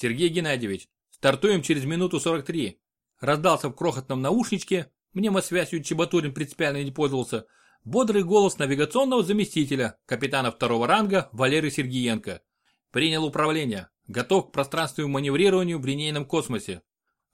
Сергей Геннадьевич, стартуем через минуту 43. Раздался в крохотном наушничке, мнемосвязью Чеботурин принципиально не пользовался, бодрый голос навигационного заместителя, капитана второго ранга Валерия Сергиенко. Принял управление, готов к пространственному маневрированию в линейном космосе.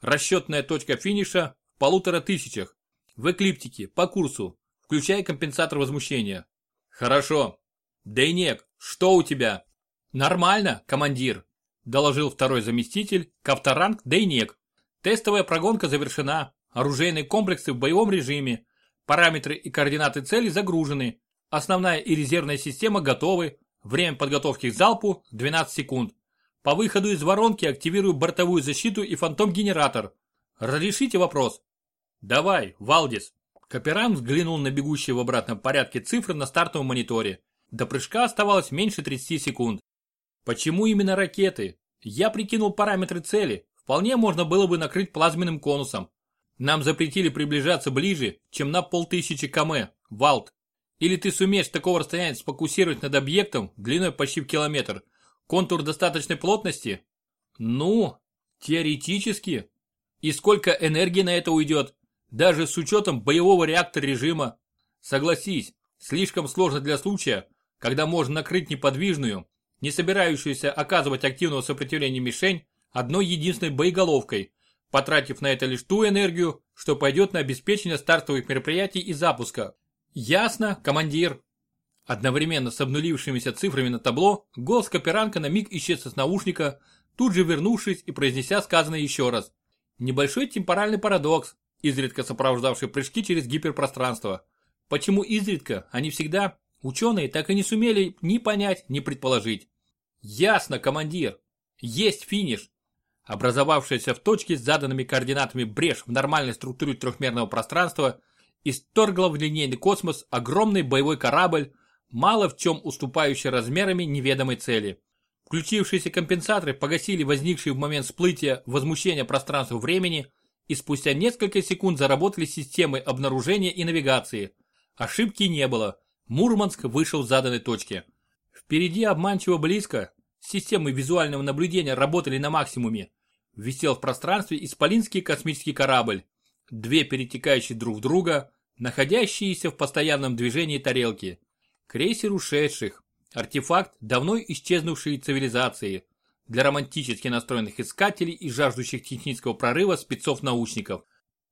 Расчетная точка финиша в полутора тысячах. В эклиптике, по курсу, включая компенсатор возмущения. Хорошо. Дейнек, что у тебя? Нормально, командир, доложил второй заместитель, Кавторанг Дейнек. Тестовая прогонка завершена, оружейные комплексы в боевом режиме, параметры и координаты цели загружены, основная и резервная система готовы, время подготовки к залпу 12 секунд. По выходу из воронки активирую бортовую защиту и фантом-генератор. Разрешите вопрос? Давай, Валдис. Каперан взглянул на бегущие в обратном порядке цифры на стартовом мониторе. До прыжка оставалось меньше 30 секунд. Почему именно ракеты? Я прикинул параметры цели. Вполне можно было бы накрыть плазменным конусом. Нам запретили приближаться ближе, чем на полтысячи км, Валт. Или ты сумеешь такого расстояния сфокусировать над объектом длиной почти в километр. Контур достаточной плотности? Ну, теоретически. И сколько энергии на это уйдет? Даже с учетом боевого реактора режима. Согласись, слишком сложно для случая, когда можно накрыть неподвижную, не собирающуюся оказывать активного сопротивления мишень одной единственной боеголовкой, потратив на это лишь ту энергию, что пойдет на обеспечение стартовых мероприятий и запуска. Ясно, командир. Одновременно с обнулившимися цифрами на табло, голос Каперанка на миг исчез из наушника, тут же вернувшись и произнеся сказанное еще раз. Небольшой темпоральный парадокс, изредка сопровождавший прыжки через гиперпространство. Почему изредка, а не всегда, ученые так и не сумели ни понять, ни предположить. Ясно, командир. Есть финиш. Образовавшаяся в точке с заданными координатами брешь в нормальной структуре трехмерного пространства исторгла в линейный космос огромный боевой корабль, мало в чем уступающий размерами неведомой цели. Включившиеся компенсаторы погасили возникшие в момент всплытия возмущения пространства-времени и спустя несколько секунд заработали системы обнаружения и навигации. Ошибки не было. Мурманск вышел с заданной точки. Впереди обманчиво близко. Системы визуального наблюдения работали на максимуме. Висел в пространстве исполинский космический корабль. Две перетекающие друг в друга, находящиеся в постоянном движении тарелки. Крейсер ушедших. Артефакт давно исчезнувшей цивилизации. Для романтически настроенных искателей и жаждущих технического прорыва спецов-научников.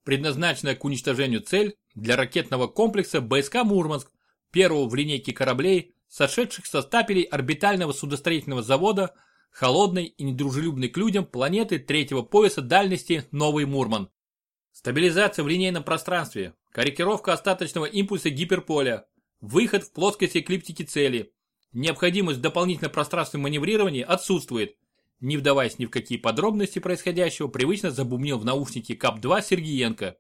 Предназначенная к уничтожению цель для ракетного комплекса БСК «Мурманск», первого в линейке кораблей, сошедших со стапелей орбитального судостроительного завода, холодной и недружелюбной к людям планеты третьего пояса дальности Новый Мурман. Стабилизация в линейном пространстве, корректировка остаточного импульса гиперполя, выход в плоскость эклиптики цели. Необходимость дополнительного пространственного маневрирования отсутствует. Не вдаваясь ни в какие подробности происходящего, привычно забумнил в наушнике КАП-2 Сергиенко.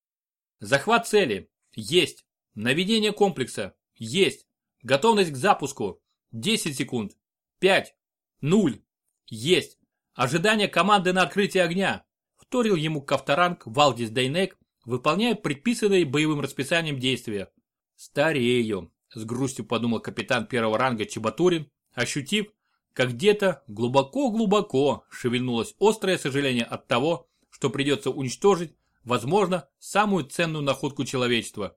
Захват цели. Есть. Наведение комплекса. Есть. Готовность к запуску. 10 секунд. 5. 0. Есть. Ожидание команды на открытие огня вторил ему Кавторанг Валдис Дейнек, выполняя предписанные боевым расписанием действия. «Старею», — с грустью подумал капитан первого ранга Чебатурин, ощутив, как где-то глубоко-глубоко шевельнулось острое сожаление от того, что придется уничтожить, возможно, самую ценную находку человечества.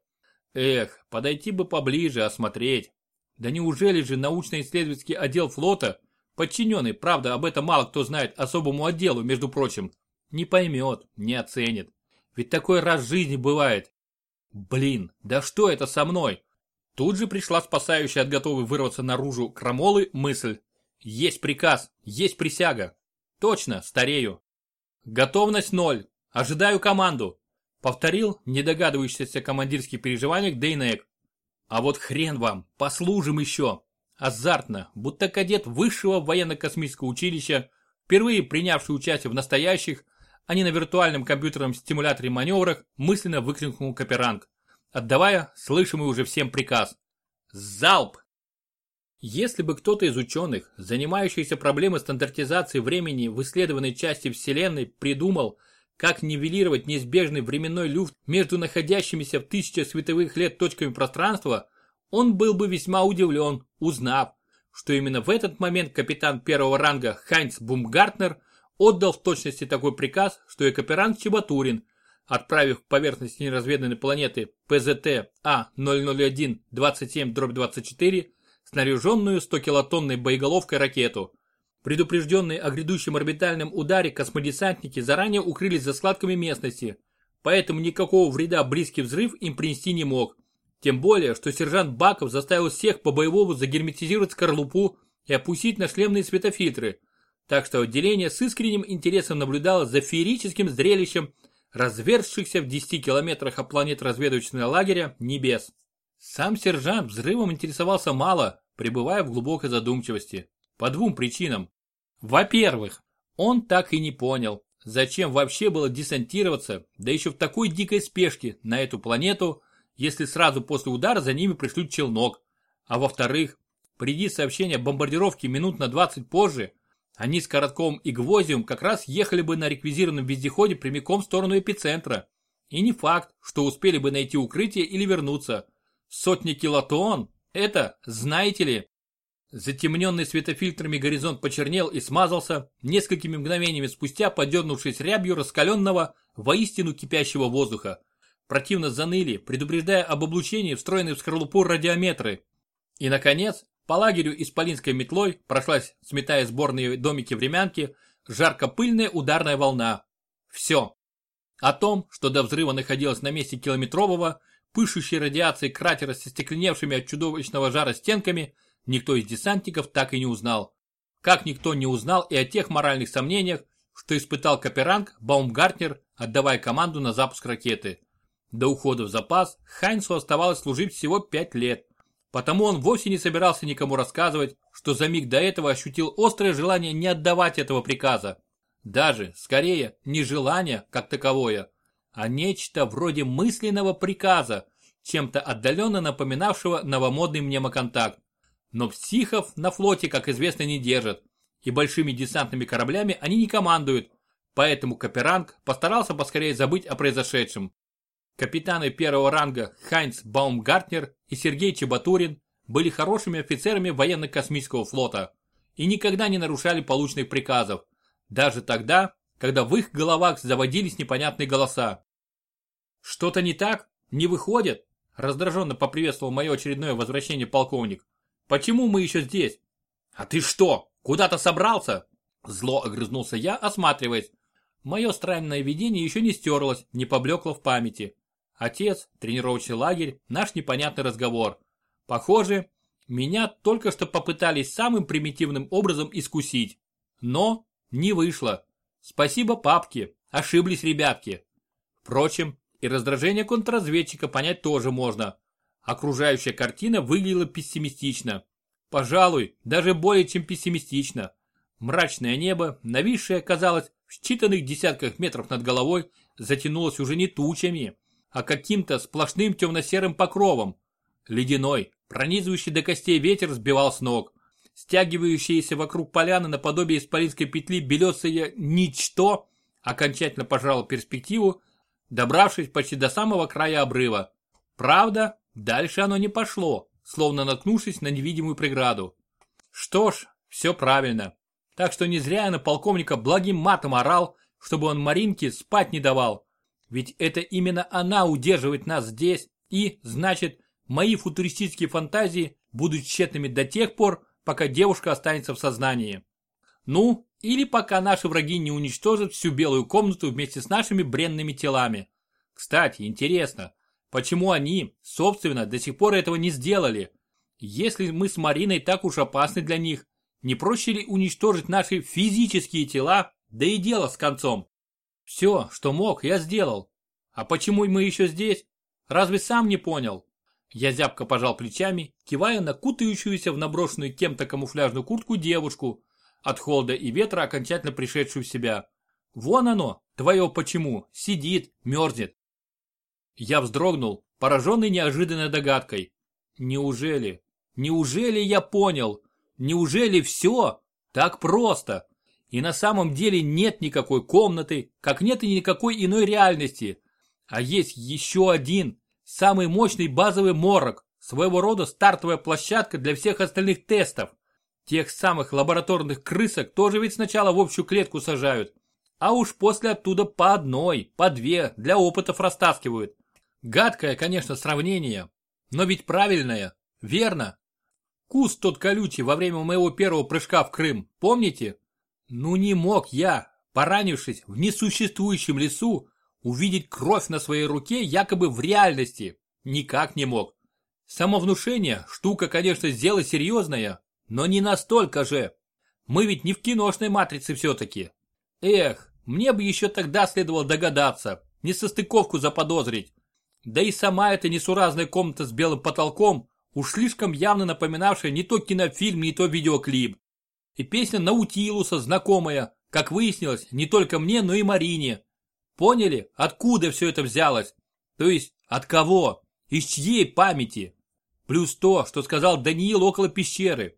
Эх, подойти бы поближе, осмотреть. Да неужели же научно-исследовательский отдел флота, подчиненный, правда, об этом мало кто знает, особому отделу, между прочим, не поймет, не оценит. Ведь такой раз в жизни бывает. Блин, да что это со мной? Тут же пришла спасающая от готовой вырваться наружу крамолы мысль. Есть приказ, есть присяга. Точно, старею. Готовность ноль. Ожидаю команду. Повторил недогадывающийся командирских переживаниях Дейнек. А вот хрен вам, послужим еще. Азартно, будто кадет высшего военно-космического училища, впервые принявший участие в настоящих, а не на виртуальном компьютерном стимуляторе маневрах, мысленно выкрикнул Каперанг, отдавая слышимый уже всем приказ. Залп! Если бы кто-то из ученых, занимающихся проблемой стандартизации времени в исследованной части Вселенной, придумал, как нивелировать неизбежный временной люфт между находящимися в тысячи световых лет точками пространства, он был бы весьма удивлен, узнав, что именно в этот момент капитан первого ранга Хайнц Бумгартнер отдал в точности такой приказ, что и кооперант Чебатурин, отправив к поверхности неразведанной планеты ПЗТ А-001-27-24 снаряженную 100-килотонной боеголовкой ракету. Предупрежденные о грядущем орбитальном ударе космодесантники заранее укрылись за складками местности, поэтому никакого вреда близкий взрыв им принести не мог. Тем более, что сержант Баков заставил всех по-боевому загерметизировать скорлупу и опустить на шлемные светофильтры, так что отделение с искренним интересом наблюдало за феерическим зрелищем разверзшихся в 10 километрах от планет разведывательного лагеря небес. Сам сержант взрывом интересовался мало, пребывая в глубокой задумчивости. По двум причинам. Во-первых, он так и не понял, зачем вообще было десантироваться, да еще в такой дикой спешке на эту планету, если сразу после удара за ними пришлют челнок. А во-вторых, приди сообщение о бомбардировке минут на 20 позже, они с Коротковым и Гвоздевым как раз ехали бы на реквизированном вездеходе прямиком в сторону эпицентра. И не факт, что успели бы найти укрытие или вернуться. Сотни килотонн – это, знаете ли. Затемненный светофильтрами горизонт почернел и смазался, несколькими мгновениями спустя подернувшись рябью раскаленного, воистину кипящего воздуха. Противно заныли, предупреждая об облучении встроенной в скорлупу радиометры. И, наконец, по лагерю исполинской метлой прошлась, сметая сборные домики времянки, жарко-пыльная ударная волна. Все. О том, что до взрыва находилось на месте километрового, пышущей радиацией кратера со стекленевшими от чудовищного жара стенками, никто из десантников так и не узнал. Как никто не узнал и о тех моральных сомнениях, что испытал Каперанг Баумгартнер, отдавая команду на запуск ракеты. До ухода в запас Хайнсу оставалось служить всего пять лет. Потому он вовсе не собирался никому рассказывать, что за миг до этого ощутил острое желание не отдавать этого приказа. Даже, скорее, не желание как таковое, а нечто вроде мысленного приказа, чем-то отдаленно напоминавшего новомодный мнемоконтакт. Но психов на флоте, как известно, не держат, и большими десантными кораблями они не командуют, поэтому Каперанг постарался поскорее забыть о произошедшем. Капитаны первого ранга Хайнц Баумгартнер и Сергей Чебатурин были хорошими офицерами военно-космического флота и никогда не нарушали полученных приказов, даже тогда, когда в их головах заводились непонятные голоса. «Что-то не так? Не выходит?» раздраженно поприветствовал мое очередное возвращение полковник. «Почему мы еще здесь?» «А ты что, куда-то собрался?» Зло огрызнулся я, осматриваясь. Мое странное видение еще не стерлось, не поблекло в памяти. Отец, тренировочный лагерь, наш непонятный разговор. Похоже, меня только что попытались самым примитивным образом искусить. Но не вышло. Спасибо папке, ошиблись ребятки. Впрочем, и раздражение контрразведчика понять тоже можно. Окружающая картина выглядела пессимистично. Пожалуй, даже более чем пессимистично. Мрачное небо, нависшее, казалось, в считанных десятках метров над головой, затянулось уже не тучами, а каким-то сплошным темно-серым покровом. Ледяной, пронизывающий до костей ветер сбивал с ног. Стягивающиеся вокруг поляны наподобие исполинской петли белесое ничто окончательно пожрало перспективу, добравшись почти до самого края обрыва. Правда, дальше оно не пошло, словно наткнувшись на невидимую преграду. Что ж, все правильно. Так что не зря я на полковника благим матом орал, чтобы он Маринке спать не давал. Ведь это именно она удерживает нас здесь и, значит, мои футуристические фантазии будут тщетными до тех пор, пока девушка останется в сознании. Ну, или пока наши враги не уничтожат всю белую комнату вместе с нашими бренными телами. Кстати, интересно, почему они, собственно, до сих пор этого не сделали? Если мы с Мариной так уж опасны для них, не проще ли уничтожить наши физические тела, да и дело с концом? Все, что мог, я сделал. А почему мы еще здесь? Разве сам не понял? Я зябко пожал плечами, кивая на кутающуюся в наброшенную кем-то камуфляжную куртку девушку, от холода и ветра окончательно пришедшую в себя. Вон оно, твое почему, сидит, мерзнет. Я вздрогнул, пораженный неожиданной догадкой. Неужели, неужели я понял? Неужели все так просто? И на самом деле нет никакой комнаты, как нет и никакой иной реальности. А есть еще один, самый мощный базовый морок, своего рода стартовая площадка для всех остальных тестов. Тех самых лабораторных крысок тоже ведь сначала в общую клетку сажают, а уж после оттуда по одной, по две для опытов растаскивают. Гадкое, конечно, сравнение, но ведь правильное, верно? Куст тот колючий во время моего первого прыжка в Крым, помните? Ну не мог я, поранившись в несуществующем лесу, увидеть кровь на своей руке якобы в реальности. Никак не мог. Самовнушение – штука, конечно, сдела серьезная, но не настолько же. Мы ведь не в киношной матрице все-таки. Эх, мне бы еще тогда следовало догадаться, не состыковку заподозрить. Да и сама эта несуразная комната с белым потолком уж слишком явно напоминавшая не то кинофильм, не то видеоклип. И песня Наутилуса знакомая, как выяснилось, не только мне, но и Марине. Поняли, откуда все это взялось? То есть, от кого? Из чьей памяти? Плюс то, что сказал Даниил около пещеры.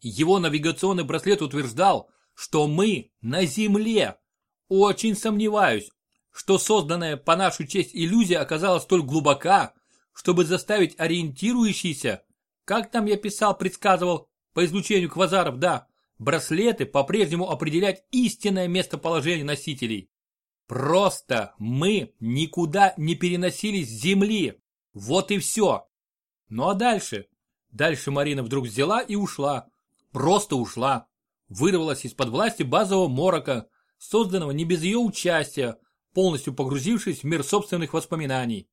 Его навигационный браслет утверждал, что мы на Земле. Очень сомневаюсь, что созданная по нашу честь иллюзия оказалась столь глубока, чтобы заставить ориентирующийся, как там я писал, предсказывал, по излучению квазаров, да, браслеты по-прежнему определять истинное местоположение носителей. Просто мы никуда не переносились с Земли. Вот и все. Ну а дальше? Дальше Марина вдруг взяла и ушла. Просто ушла. Вырвалась из-под власти базового морока, созданного не без ее участия, полностью погрузившись в мир собственных воспоминаний.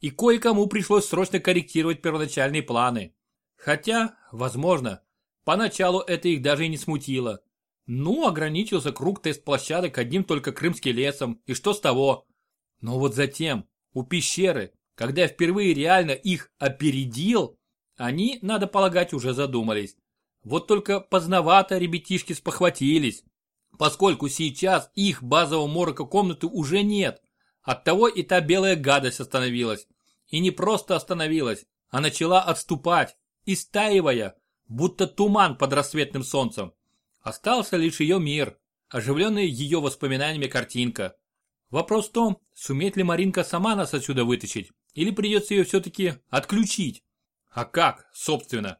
И кое-кому пришлось срочно корректировать первоначальные планы. Хотя, возможно, поначалу это их даже и не смутило. Ну, ограничился круг тест-площадок одним только крымским лесом, и что с того? Но вот затем, у пещеры, когда я впервые реально их опередил, они, надо полагать, уже задумались. Вот только поздновато ребятишки спохватились поскольку сейчас их базового морока комнаты уже нет. Оттого и та белая гадость остановилась. И не просто остановилась, а начала отступать, истаивая, будто туман под рассветным солнцем. Остался лишь ее мир, оживленная ее воспоминаниями картинка. Вопрос в том, сумеет ли Маринка сама нас отсюда вытащить, или придется ее все-таки отключить. А как, собственно?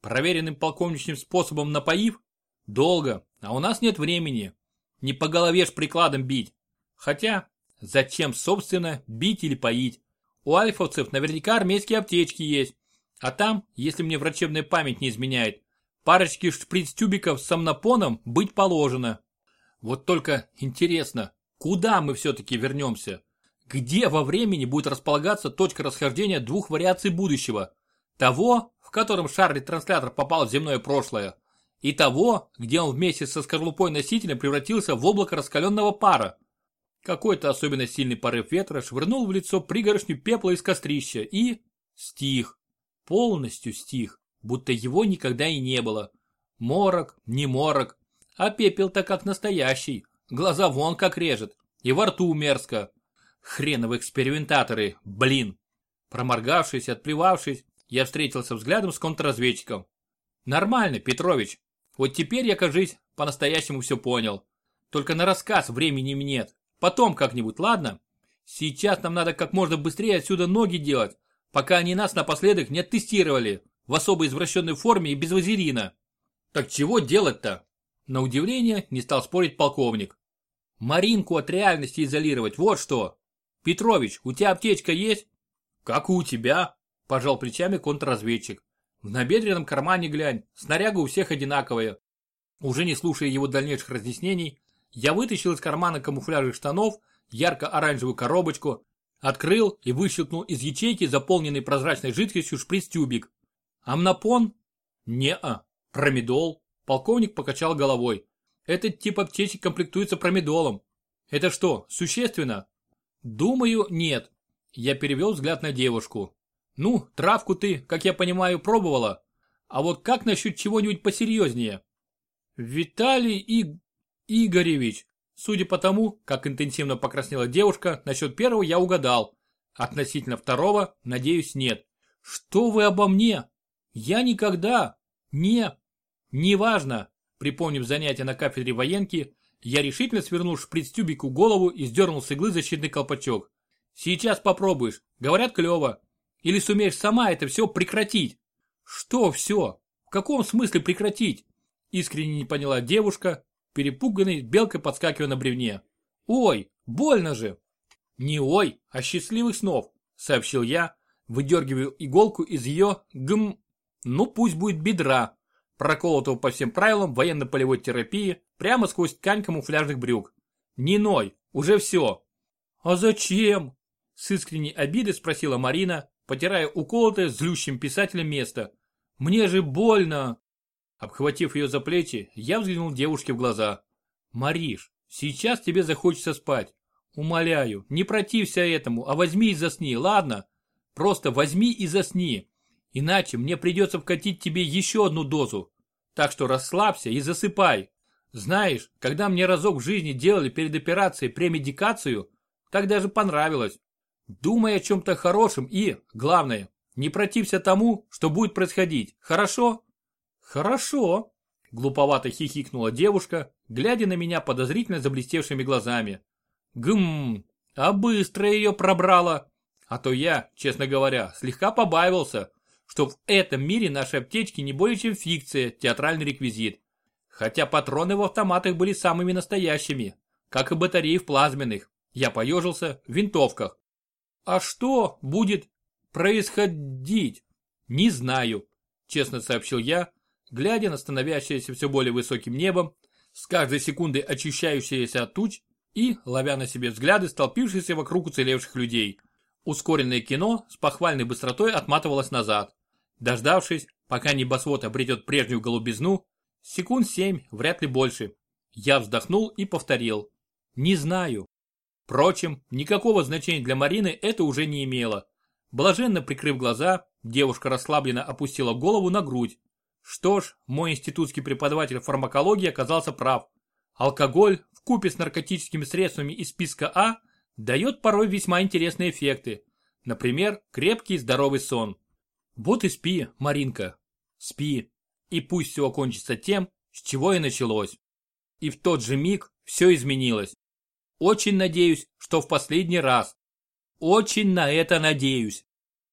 Проверенным полковничным способом напоив? Долго, а у нас нет времени. Не по голове ж прикладом бить. Хотя, зачем, собственно, бить или поить? У альфовцев наверняка армейские аптечки есть. А там, если мне врачебная память не изменяет, парочки шприц-тюбиков с сомнопоном быть положено. Вот только интересно, куда мы все-таки вернемся? Где во времени будет располагаться точка расхождения двух вариаций будущего? Того, в котором шар-ретранслятор попал в земное прошлое, и того, где он вместе со скорлупой носителя превратился в облако раскаленного пара. Какой-то особенно сильный порыв ветра швырнул в лицо пригоршню пепла из кострища и... стих. Полностью стих, будто его никогда и не было. Морок, не морок, а пепел-то как настоящий, глаза вон как режет, и во рту мерзко. Хреновы экспериментаторы, блин. Проморгавшись, отплевавшись, я встретился взглядом с контрразведчиком. Нормально, Петрович, вот теперь я, кажись, по-настоящему все понял. Только на рассказ времени нет. Потом как-нибудь, ладно? Сейчас нам надо как можно быстрее отсюда ноги делать, пока они нас напоследок не оттестировали в особо извращенной форме и без вазелина. Так чего делать-то? На удивление не стал спорить полковник. Маринку от реальности изолировать, вот что. Петрович, у тебя аптечка есть? Как и у тебя, пожал плечами контрразведчик. В набедренном кармане глянь, снаряга у всех одинаковая. Уже не слушая его дальнейших разъяснений, я вытащил из кармана камуфляжных штанов ярко-оранжевую коробочку, открыл и выщелкнул из ячейки заполненный прозрачной жидкостью шприц-тюбик. Амнопон? Не-а. Промедол? Полковник покачал головой. Этот тип аптечек комплектуется промедолом. Это что, существенно? Думаю, нет. Я перевел взгляд на девушку. Ну, травку ты, как я понимаю, пробовала. А вот как насчет чего-нибудь посерьезнее? Виталий и... Игоревич. Судя по тому, как интенсивно покраснела девушка, насчет первого я угадал. Относительно второго, надеюсь, нет. Что вы обо мне? Я никогда. Не. Неважно. Припомнив занятия на кафедре военки, я решительно свернул шприц-тюбику голову и сдернул с иглы защитный колпачок. Сейчас попробуешь. Говорят, клево. Или сумеешь сама это все прекратить? Что все? В каком смысле прекратить? Искренне не поняла девушка, перепуганной белкой подскакивая на бревне. Ой, больно же. Не ой, а счастливых снов, сообщил я, выдергиваю иголку из ее гм, ну пусть будет бедра, проколотого по всем правилам военно-полевой терапии прямо сквозь ткань камуфляжных брюк. Не ной, уже все. А зачем? С искренней обидой спросила Марина, потирая уколотое злющим писателем место. Мне же больно. Обхватив ее за плечи, я взглянул девушке в глаза. Мариш, сейчас тебе захочется спать. Умоляю, не протився этому, а возьми и засни, ладно? Просто возьми и засни. Иначе мне придется вкатить тебе еще одну дозу. Так что расслабься и засыпай. Знаешь, когда мне разок в жизни делали перед операцией премедикацию, так даже понравилось. Думай о чем-то хорошем и, главное, не протився тому, что будет происходить, хорошо? Хорошо, глуповато хихикнула девушка, глядя на меня подозрительно заблестевшими глазами. Гм, а быстро ее пробрала. А то я, честно говоря, слегка побаивался, что в этом мире наши аптечки не более чем фикция, театральный реквизит. Хотя патроны в автоматах были самыми настоящими, как и батареи в плазменных. Я поежился в винтовках. А что будет происходить? Не знаю, честно сообщил я, глядя на становящееся все более высоким небом, с каждой секундой очищающееся от туч и ловя на себе взгляды столпившихся вокруг уцелевших людей. Ускоренное кино с похвальной быстротой отматывалось назад. Дождавшись, пока небосвод обретет прежнюю голубизну, секунд семь, вряд ли больше, я вздохнул и повторил. Не знаю. Впрочем, никакого значения для Марины это уже не имело. Блаженно прикрыв глаза, девушка расслабленно опустила голову на грудь. Что ж, мой институтский преподаватель фармакологии оказался прав. Алкоголь в купе с наркотическими средствами из списка А дает порой весьма интересные эффекты. Например, крепкий здоровый сон. Вот и спи, Маринка, спи. И пусть все окончится тем, с чего и началось. И в тот же миг все изменилось. Очень надеюсь, что в последний раз. Очень на это надеюсь.